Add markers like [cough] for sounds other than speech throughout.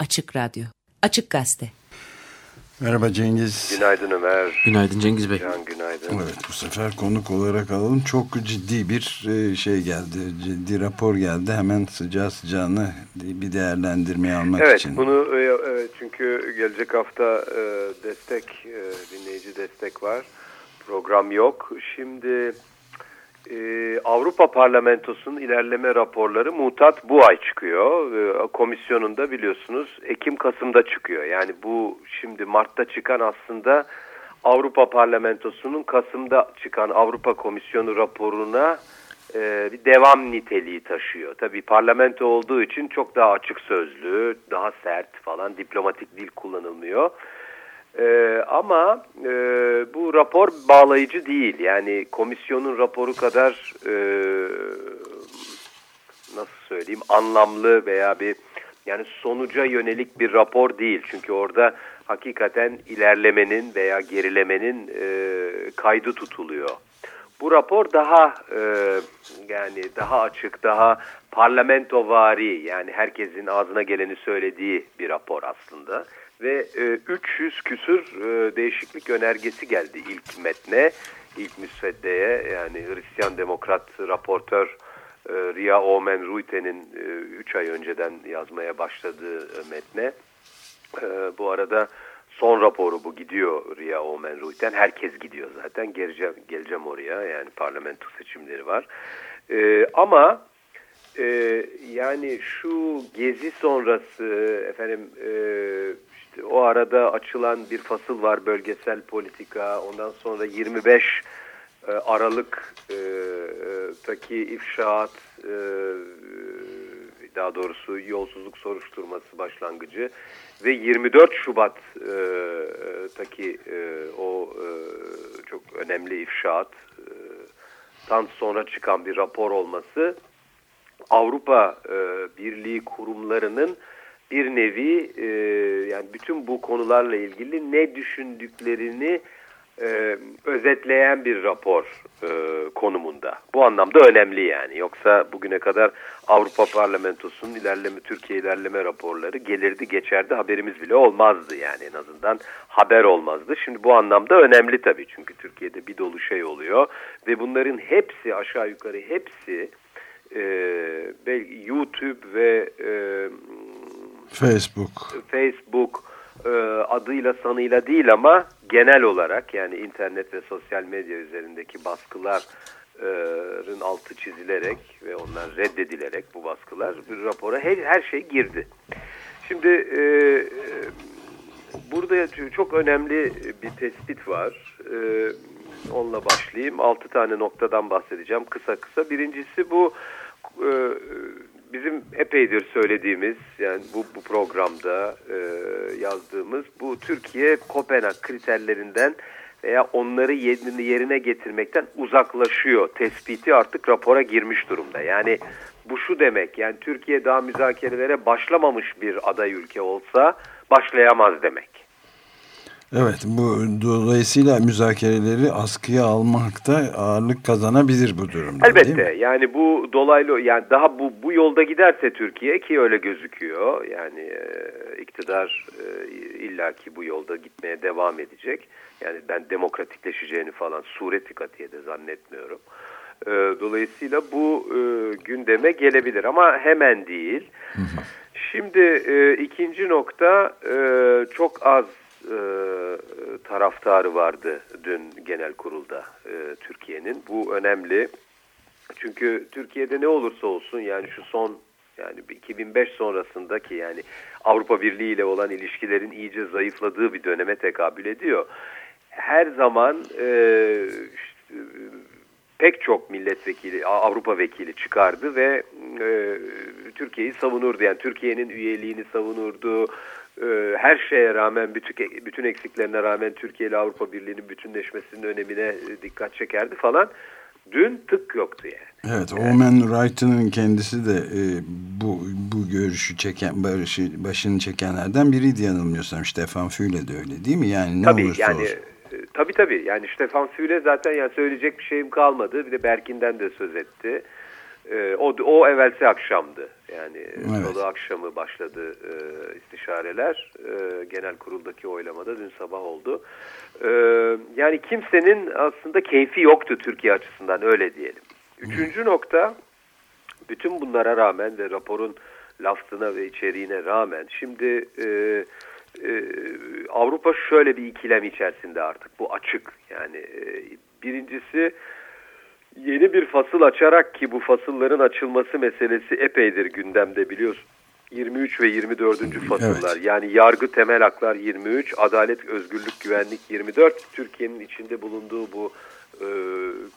Açık Radyo, Açık Gazete. Merhaba Cengiz. Günaydın Ömer. Günaydın Cengiz Bey. Can günaydın. Evet bu sefer konuk olarak alalım. Çok ciddi bir e, şey geldi. Ciddi rapor geldi. Hemen sıcağı sıcağına bir değerlendirmeye almak evet, için. Evet bunu e, e, çünkü gelecek hafta destek dinleyici destek var. Program yok. Şimdi ee, Avrupa Parlamentosu'nun ilerleme raporları mutat bu ay çıkıyor. Ee, komisyonunda biliyorsunuz Ekim-Kasım'da çıkıyor. Yani bu şimdi Mart'ta çıkan aslında Avrupa Parlamentosu'nun Kasım'da çıkan Avrupa Komisyonu raporuna e, bir devam niteliği taşıyor. Tabii parlamento olduğu için çok daha açık sözlü, daha sert falan diplomatik dil kullanılmıyor. Ee, ama e, bu rapor bağlayıcı değil. Yani komisyonun raporu kadar e, nasıl söyleyeyim anlamlı veya bir yani sonuca yönelik bir rapor değil. Çünkü orada hakikaten ilerlemenin veya gerilemenin e, kaydı tutuluyor. Bu rapor daha e, yani daha açık, daha parlamentovari yani herkesin ağzına geleni söylediği bir rapor aslında ve e, 300 küsür e, değişiklik önergesi geldi ilk metne, ilk müsveddeye yani Hristiyan Demokrat raportör e, Ria Omen Ruite'nin 3 e, ay önceden yazmaya başladığı metne. E, bu arada son raporu bu gidiyor Ria Omen Ruiten. Herkes gidiyor zaten. Geleceğim, geleceğim oraya yani parlamento seçimleri var. E, ama e, yani şu gezi sonrası efendim e, işte o arada açılan bir fasıl var bölgesel politika. Ondan sonra 25 e, Aralık e, taki ifşaat e, daha doğrusu yolsuzluk soruşturması başlangıcı ve 24 Şubat e, e, o e, çok önemli ifşaat e, tan sonra çıkan bir rapor olması Avrupa e, Birliği kurumlarının bir nevi e, yani bütün bu konularla ilgili ne düşündüklerini e, özetleyen bir rapor e, konumunda. Bu anlamda önemli yani. Yoksa bugüne kadar Avrupa Parlamentosu'nun ilerleme Türkiye ilerleme raporları gelirdi geçerdi haberimiz bile olmazdı yani en azından haber olmazdı. Şimdi bu anlamda önemli tabii çünkü Türkiye'de bir dolu şey oluyor ve bunların hepsi aşağı yukarı hepsi e, YouTube ve e, Facebook. Facebook e, adıyla sanıyla değil ama genel olarak yani internet ve sosyal medya üzerindeki baskıların altı çizilerek ve onlar reddedilerek bu baskılar bir rapora her, her şey girdi. Şimdi e, burada çok önemli bir tespit var. E, onunla başlayayım. Altı tane noktadan bahsedeceğim kısa kısa. Birincisi bu e, bizim epeydir söylediğimiz yani bu, bu programda e, yazdığımız bu Türkiye Kopenhag kriterlerinden veya onları yerine getirmekten uzaklaşıyor tespiti artık rapora girmiş durumda. Yani bu şu demek yani Türkiye daha müzakerelere başlamamış bir aday ülke olsa başlayamaz demek. Evet bu dolayısıyla müzakereleri askıya almakta ağırlık kazanabilir bu durumda Elbette yani bu dolaylı yani daha bu bu yolda giderse Türkiye ki öyle gözüküyor yani e, iktidar e, illaki bu yolda gitmeye devam edecek. Yani ben demokratikleşeceğini falan sureti katiyede zannetmiyorum. E, dolayısıyla bu e, gündeme gelebilir ama hemen değil. Şimdi e, ikinci nokta e, çok az e, taraftarı vardı dün genel kurulda e, Türkiye'nin. Bu önemli. Çünkü Türkiye'de ne olursa olsun yani şu son yani 2005 sonrasındaki yani Avrupa Birliği ile olan ilişkilerin iyice zayıfladığı bir döneme tekabül ediyor. Her zaman e, işte, pek çok milletvekili, Avrupa vekili çıkardı ve e, Türkiye'yi savunurdu. Yani Türkiye'nin üyeliğini savunurdu, her şeye rağmen bütün, bütün eksiklerine rağmen Türkiye ile Avrupa Birliği'nin bütünleşmesinin önemine e, dikkat çekerdi falan. Dün tık yoktu yani. Evet, Omen Wright'ın kendisi de e, bu bu görüşü çeken, barışı, başını çekenlerden biriydi yanılmıyorsam. Stefan Füle de öyle değil mi? Yani ne tabii, olursa yani, olsun. E, tabii tabii. Yani Stefan Füle zaten yani söyleyecek bir şeyim kalmadı. Bir de Berkin'den de söz etti. E, o, o evvelsi akşamdı. Yani evet. salı akşamı başladı e, istişare işareler. E, genel kuruldaki oylamada dün sabah oldu. E, yani kimsenin aslında keyfi yoktu Türkiye açısından öyle diyelim. Üçüncü nokta bütün bunlara rağmen ve raporun lafzına ve içeriğine rağmen şimdi e, e, Avrupa şöyle bir ikilem içerisinde artık bu açık. Yani e, birincisi yeni bir fasıl açarak ki bu fasılların açılması meselesi epeydir gündemde biliyorsun. 23 ve 24. fasıllar evet. yani yargı temel haklar 23, adalet, özgürlük, güvenlik 24. Türkiye'nin içinde bulunduğu bu e,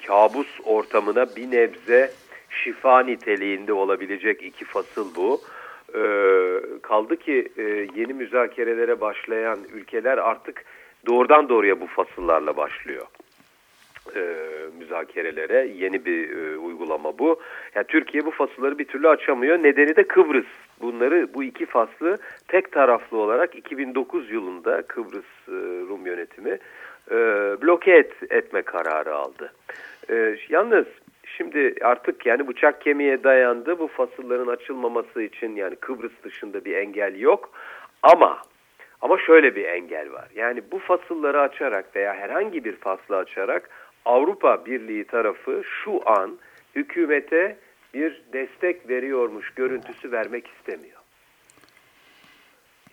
kabus ortamına bir nebze şifa niteliğinde olabilecek iki fasıl bu. E, kaldı ki e, yeni müzakerelere başlayan ülkeler artık doğrudan doğruya bu fasıllarla başlıyor e, müzakerelere yeni bir e, uygulama bu. Yani Türkiye bu fasılları bir türlü açamıyor. Nedeni de Kıbrıs. Bunları bu iki faslı tek taraflı olarak 2009 yılında Kıbrıs e, Rum yönetimi e, bloke et, etme kararı aldı. E, yalnız şimdi artık yani bıçak kemiğe dayandı. Bu fasılların açılmaması için yani Kıbrıs dışında bir engel yok. Ama ama şöyle bir engel var. Yani bu fasılları açarak veya herhangi bir faslı açarak Avrupa Birliği tarafı şu an hükümete bir destek veriyormuş görüntüsü vermek istemiyor.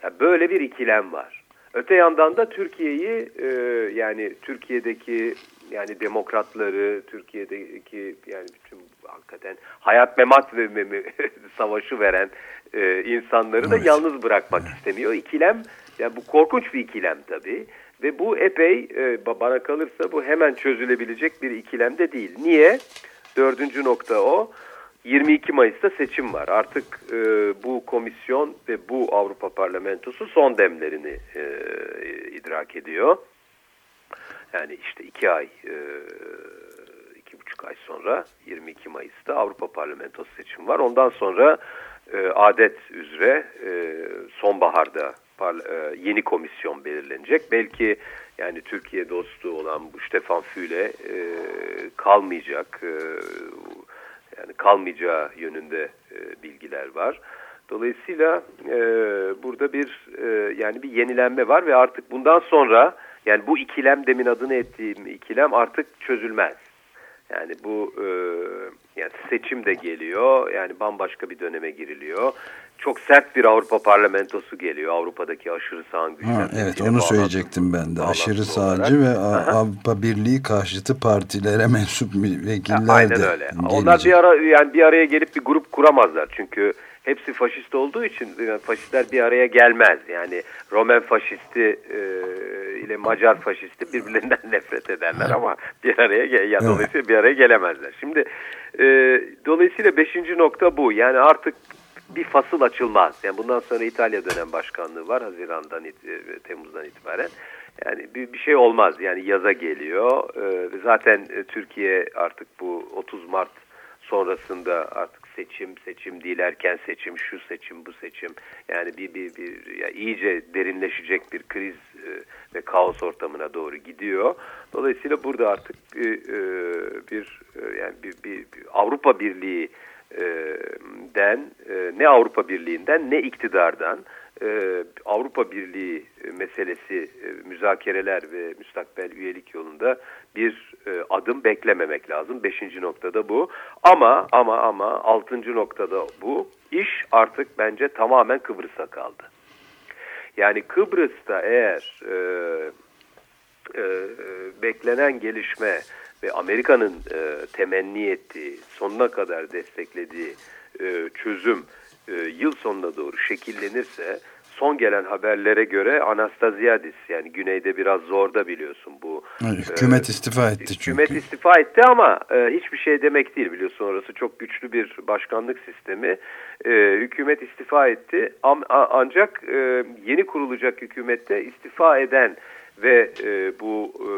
Ya böyle bir ikilem var. Öte yandan da Türkiye'yi e, yani Türkiye'deki yani demokratları, Türkiye'deki yani bütün hakikaten hayat memat ve me [laughs] savaşı veren e, insanları evet. da yalnız bırakmak istemiyor. İkilem yani bu korkunç bir ikilem tabii. Ve bu epey e, bana kalırsa bu hemen çözülebilecek bir ikilem de değil. Niye? Dördüncü nokta o. 22 Mayıs'ta seçim var. Artık e, bu komisyon ve bu Avrupa Parlamentosu son demlerini e, idrak ediyor. Yani işte iki ay, e, iki buçuk ay sonra 22 Mayıs'ta Avrupa Parlamentosu seçim var. Ondan sonra e, adet üzere e, sonbaharda yeni komisyon belirlenecek. Belki yani Türkiye dostu olan bu Stefan Füle e, kalmayacak. E, yani kalmayacağı yönünde e, bilgiler var. Dolayısıyla e, burada bir e, yani bir yenilenme var ve artık bundan sonra yani bu ikilem demin adını ettiğim ikilem artık çözülmez. Yani bu e, yani seçim de geliyor. Yani bambaşka bir döneme giriliyor. Çok sert bir Avrupa parlamentosu geliyor. Avrupa'daki aşırı sağın güçler. Evet onu söyleyecektim ben de. Aşırı sağcı olarak. ve Avrupa Birliği karşıtı partilere [laughs] mensup vekiller ya, aynen de öyle. Gelecek. Onlar bir ara yani bir araya gelip bir grup kuramazlar. Çünkü hepsi faşist olduğu için faşistler bir araya gelmez. Yani Romen faşisti e, ile Macar faşisti birbirlerinden [laughs] nefret ederler ama bir araya ya dolayısıyla bir araya gelemezler. Şimdi e, dolayısıyla beşinci nokta bu. Yani artık bir fasıl açılmaz. Yani bundan sonra İtalya dönem başkanlığı var Haziran'dan e, Temmuz'dan itibaren. Yani bir, bir şey olmaz. Yani yaza geliyor. Ee, zaten e, Türkiye artık bu 30 Mart sonrasında artık seçim, seçim değil erken seçim, şu seçim, bu seçim. Yani bir, bir, bir ya iyice derinleşecek bir kriz e, ve kaos ortamına doğru gidiyor. Dolayısıyla burada artık e, e, bir yani bir, bir, bir Avrupa Birliği den ne Avrupa Birliği'nden ne iktidardan Avrupa Birliği meselesi müzakereler ve müstakbel üyelik yolunda bir adım beklememek lazım. Beşinci noktada bu. Ama ama ama altıncı noktada bu. İş artık bence tamamen Kıbrıs'a kaldı. Yani Kıbrıs'ta eğer e, e, beklenen gelişme ve Amerika'nın e, temenni ettiği, sonuna kadar desteklediği e, çözüm e, yıl sonuna doğru şekillenirse son gelen haberlere göre Anastasiadis yani güneyde biraz zorda biliyorsun bu. Hükümet e, istifa etti çünkü. Hükümet istifa etti ama e, hiçbir şey demek değil biliyorsun orası çok güçlü bir başkanlık sistemi. E, hükümet istifa etti am, a, ancak e, yeni kurulacak hükümette istifa eden ve e, bu e,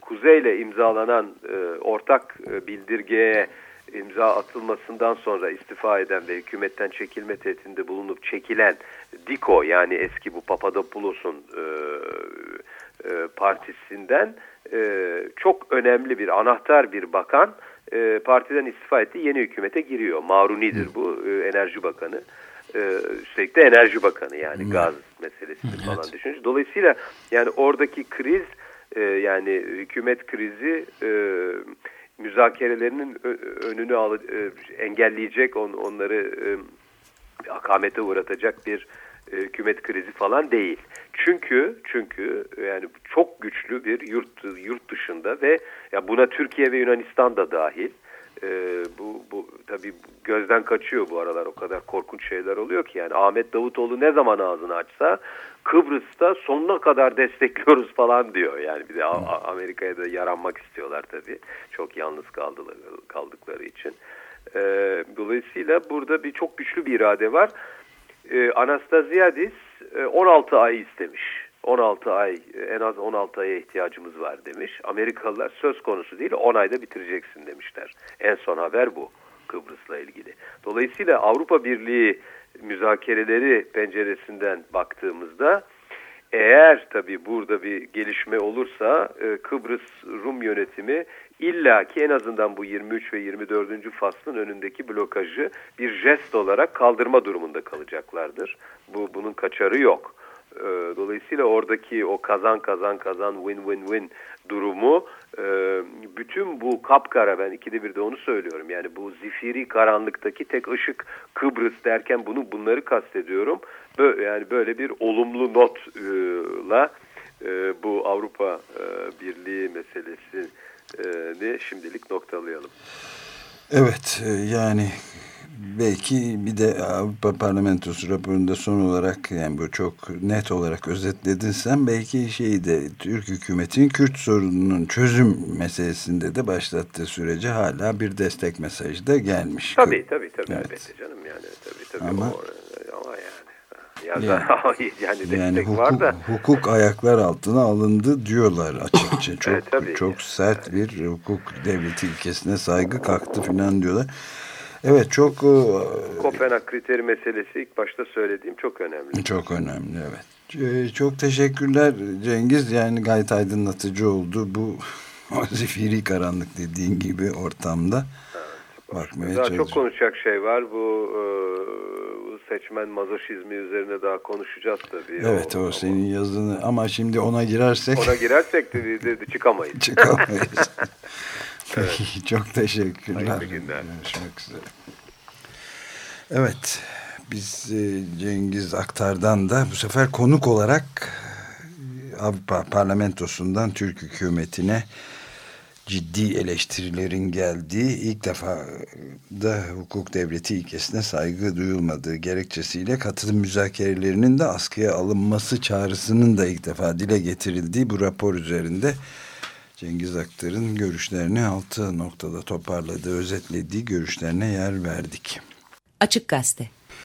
kuzeyle imzalanan e, ortak e, bildirgeye imza atılmasından sonra istifa eden ve hükümetten çekilme tehditinde bulunup çekilen Diko yani eski bu Papadopoulos'un e, e, partisinden e, çok önemli bir anahtar bir bakan e, partiden istifa etti yeni hükümete giriyor. Maruni'dir bu e, enerji bakanı. E, üstelik de Enerji Bakanı yani hmm. gaz meselesini evet. falan düşününce. Dolayısıyla yani oradaki kriz e, yani hükümet krizi e, müzakerelerinin önünü al, e, engelleyecek, on, onları e, akamete uğratacak bir e, hükümet krizi falan değil. Çünkü çünkü yani çok güçlü bir yurt yurt dışında ve ya buna Türkiye ve Yunanistan da dahil. E, bu bu tabii gözden kaçıyor bu aralar o kadar korkunç şeyler oluyor ki yani Ahmet Davutoğlu ne zaman ağzını açsa Kıbrıs'ta sonuna kadar destekliyoruz falan diyor. Yani bir de Amerika'ya da yaranmak istiyorlar tabii. Çok yalnız kaldılar, kaldıkları için. E, dolayısıyla burada bir çok güçlü bir irade var. E, Anastasiadis e, 16 ay istemiş. 16 ay en az 16 aya ihtiyacımız var demiş. Amerikalılar söz konusu değil 10 ayda bitireceksin demişler. En son haber bu Kıbrıs'la ilgili. Dolayısıyla Avrupa Birliği müzakereleri penceresinden baktığımızda eğer tabi burada bir gelişme olursa e, Kıbrıs Rum yönetimi illaki en azından bu 23 ve 24. faslın önündeki blokajı bir jest olarak kaldırma durumunda kalacaklardır. Bu bunun kaçarı yok. E, dolayısıyla oradaki o kazan kazan kazan win win win durumu e, bütün bu kapkara ben ikide bir de onu söylüyorum. Yani bu zifiri karanlıktaki tek ışık Kıbrıs derken bunu bunları kastediyorum. Böyle, yani böyle bir olumlu notla e, bu Avrupa Birliği meselesini şimdilik noktalayalım. Evet yani belki bir de Avrupa Parlamentosu raporunda son olarak yani bu çok net olarak özetledin sen belki şeyi de Türk hükümetinin Kürt sorununun çözüm meselesinde de başlattığı sürece hala bir destek mesajı da gelmiş. Tabii tabii tabii evet. elbette canım yani tabii tabii ama, o, ya [laughs] yani, yani yani hukuk, var da. hukuk ayaklar altına alındı diyorlar açıkça. [laughs] Çok evet, çok sert bir hukuk devleti ilkesine saygı kalktı filan diyorlar. Evet çok... E, Kopenhag kriteri meselesi ilk başta söylediğim çok önemli. Çok önemli evet. E, çok teşekkürler Cengiz. Yani gayet aydınlatıcı oldu bu [laughs] zifiri karanlık dediğin gibi ortamda. Bakmaya daha çok konuşacak şey var. Bu e, seçmen mazoşizmi üzerine daha konuşacağız tabii. Evet o, o senin yazını ama şimdi ona girersek... Ona girersek de, de, de çıkamayız. [laughs] Çıkamayız. [laughs] Evet. Çok teşekkürler. Hayırlı günler. Görüşmek üzere. Evet. Biz e, Cengiz Aktar'dan da bu sefer konuk olarak e, Avrupa Parlamentosu'ndan Türk hükümetine ciddi eleştirilerin geldiği ilk defa da hukuk devleti ilkesine saygı duyulmadığı gerekçesiyle katılım müzakerelerinin de askıya alınması çağrısının da ilk defa dile getirildiği bu rapor üzerinde Cengiz Aktar'ın görüşlerini altı noktada toparladığı, özetlediği görüşlerine yer verdik. Açık Gazete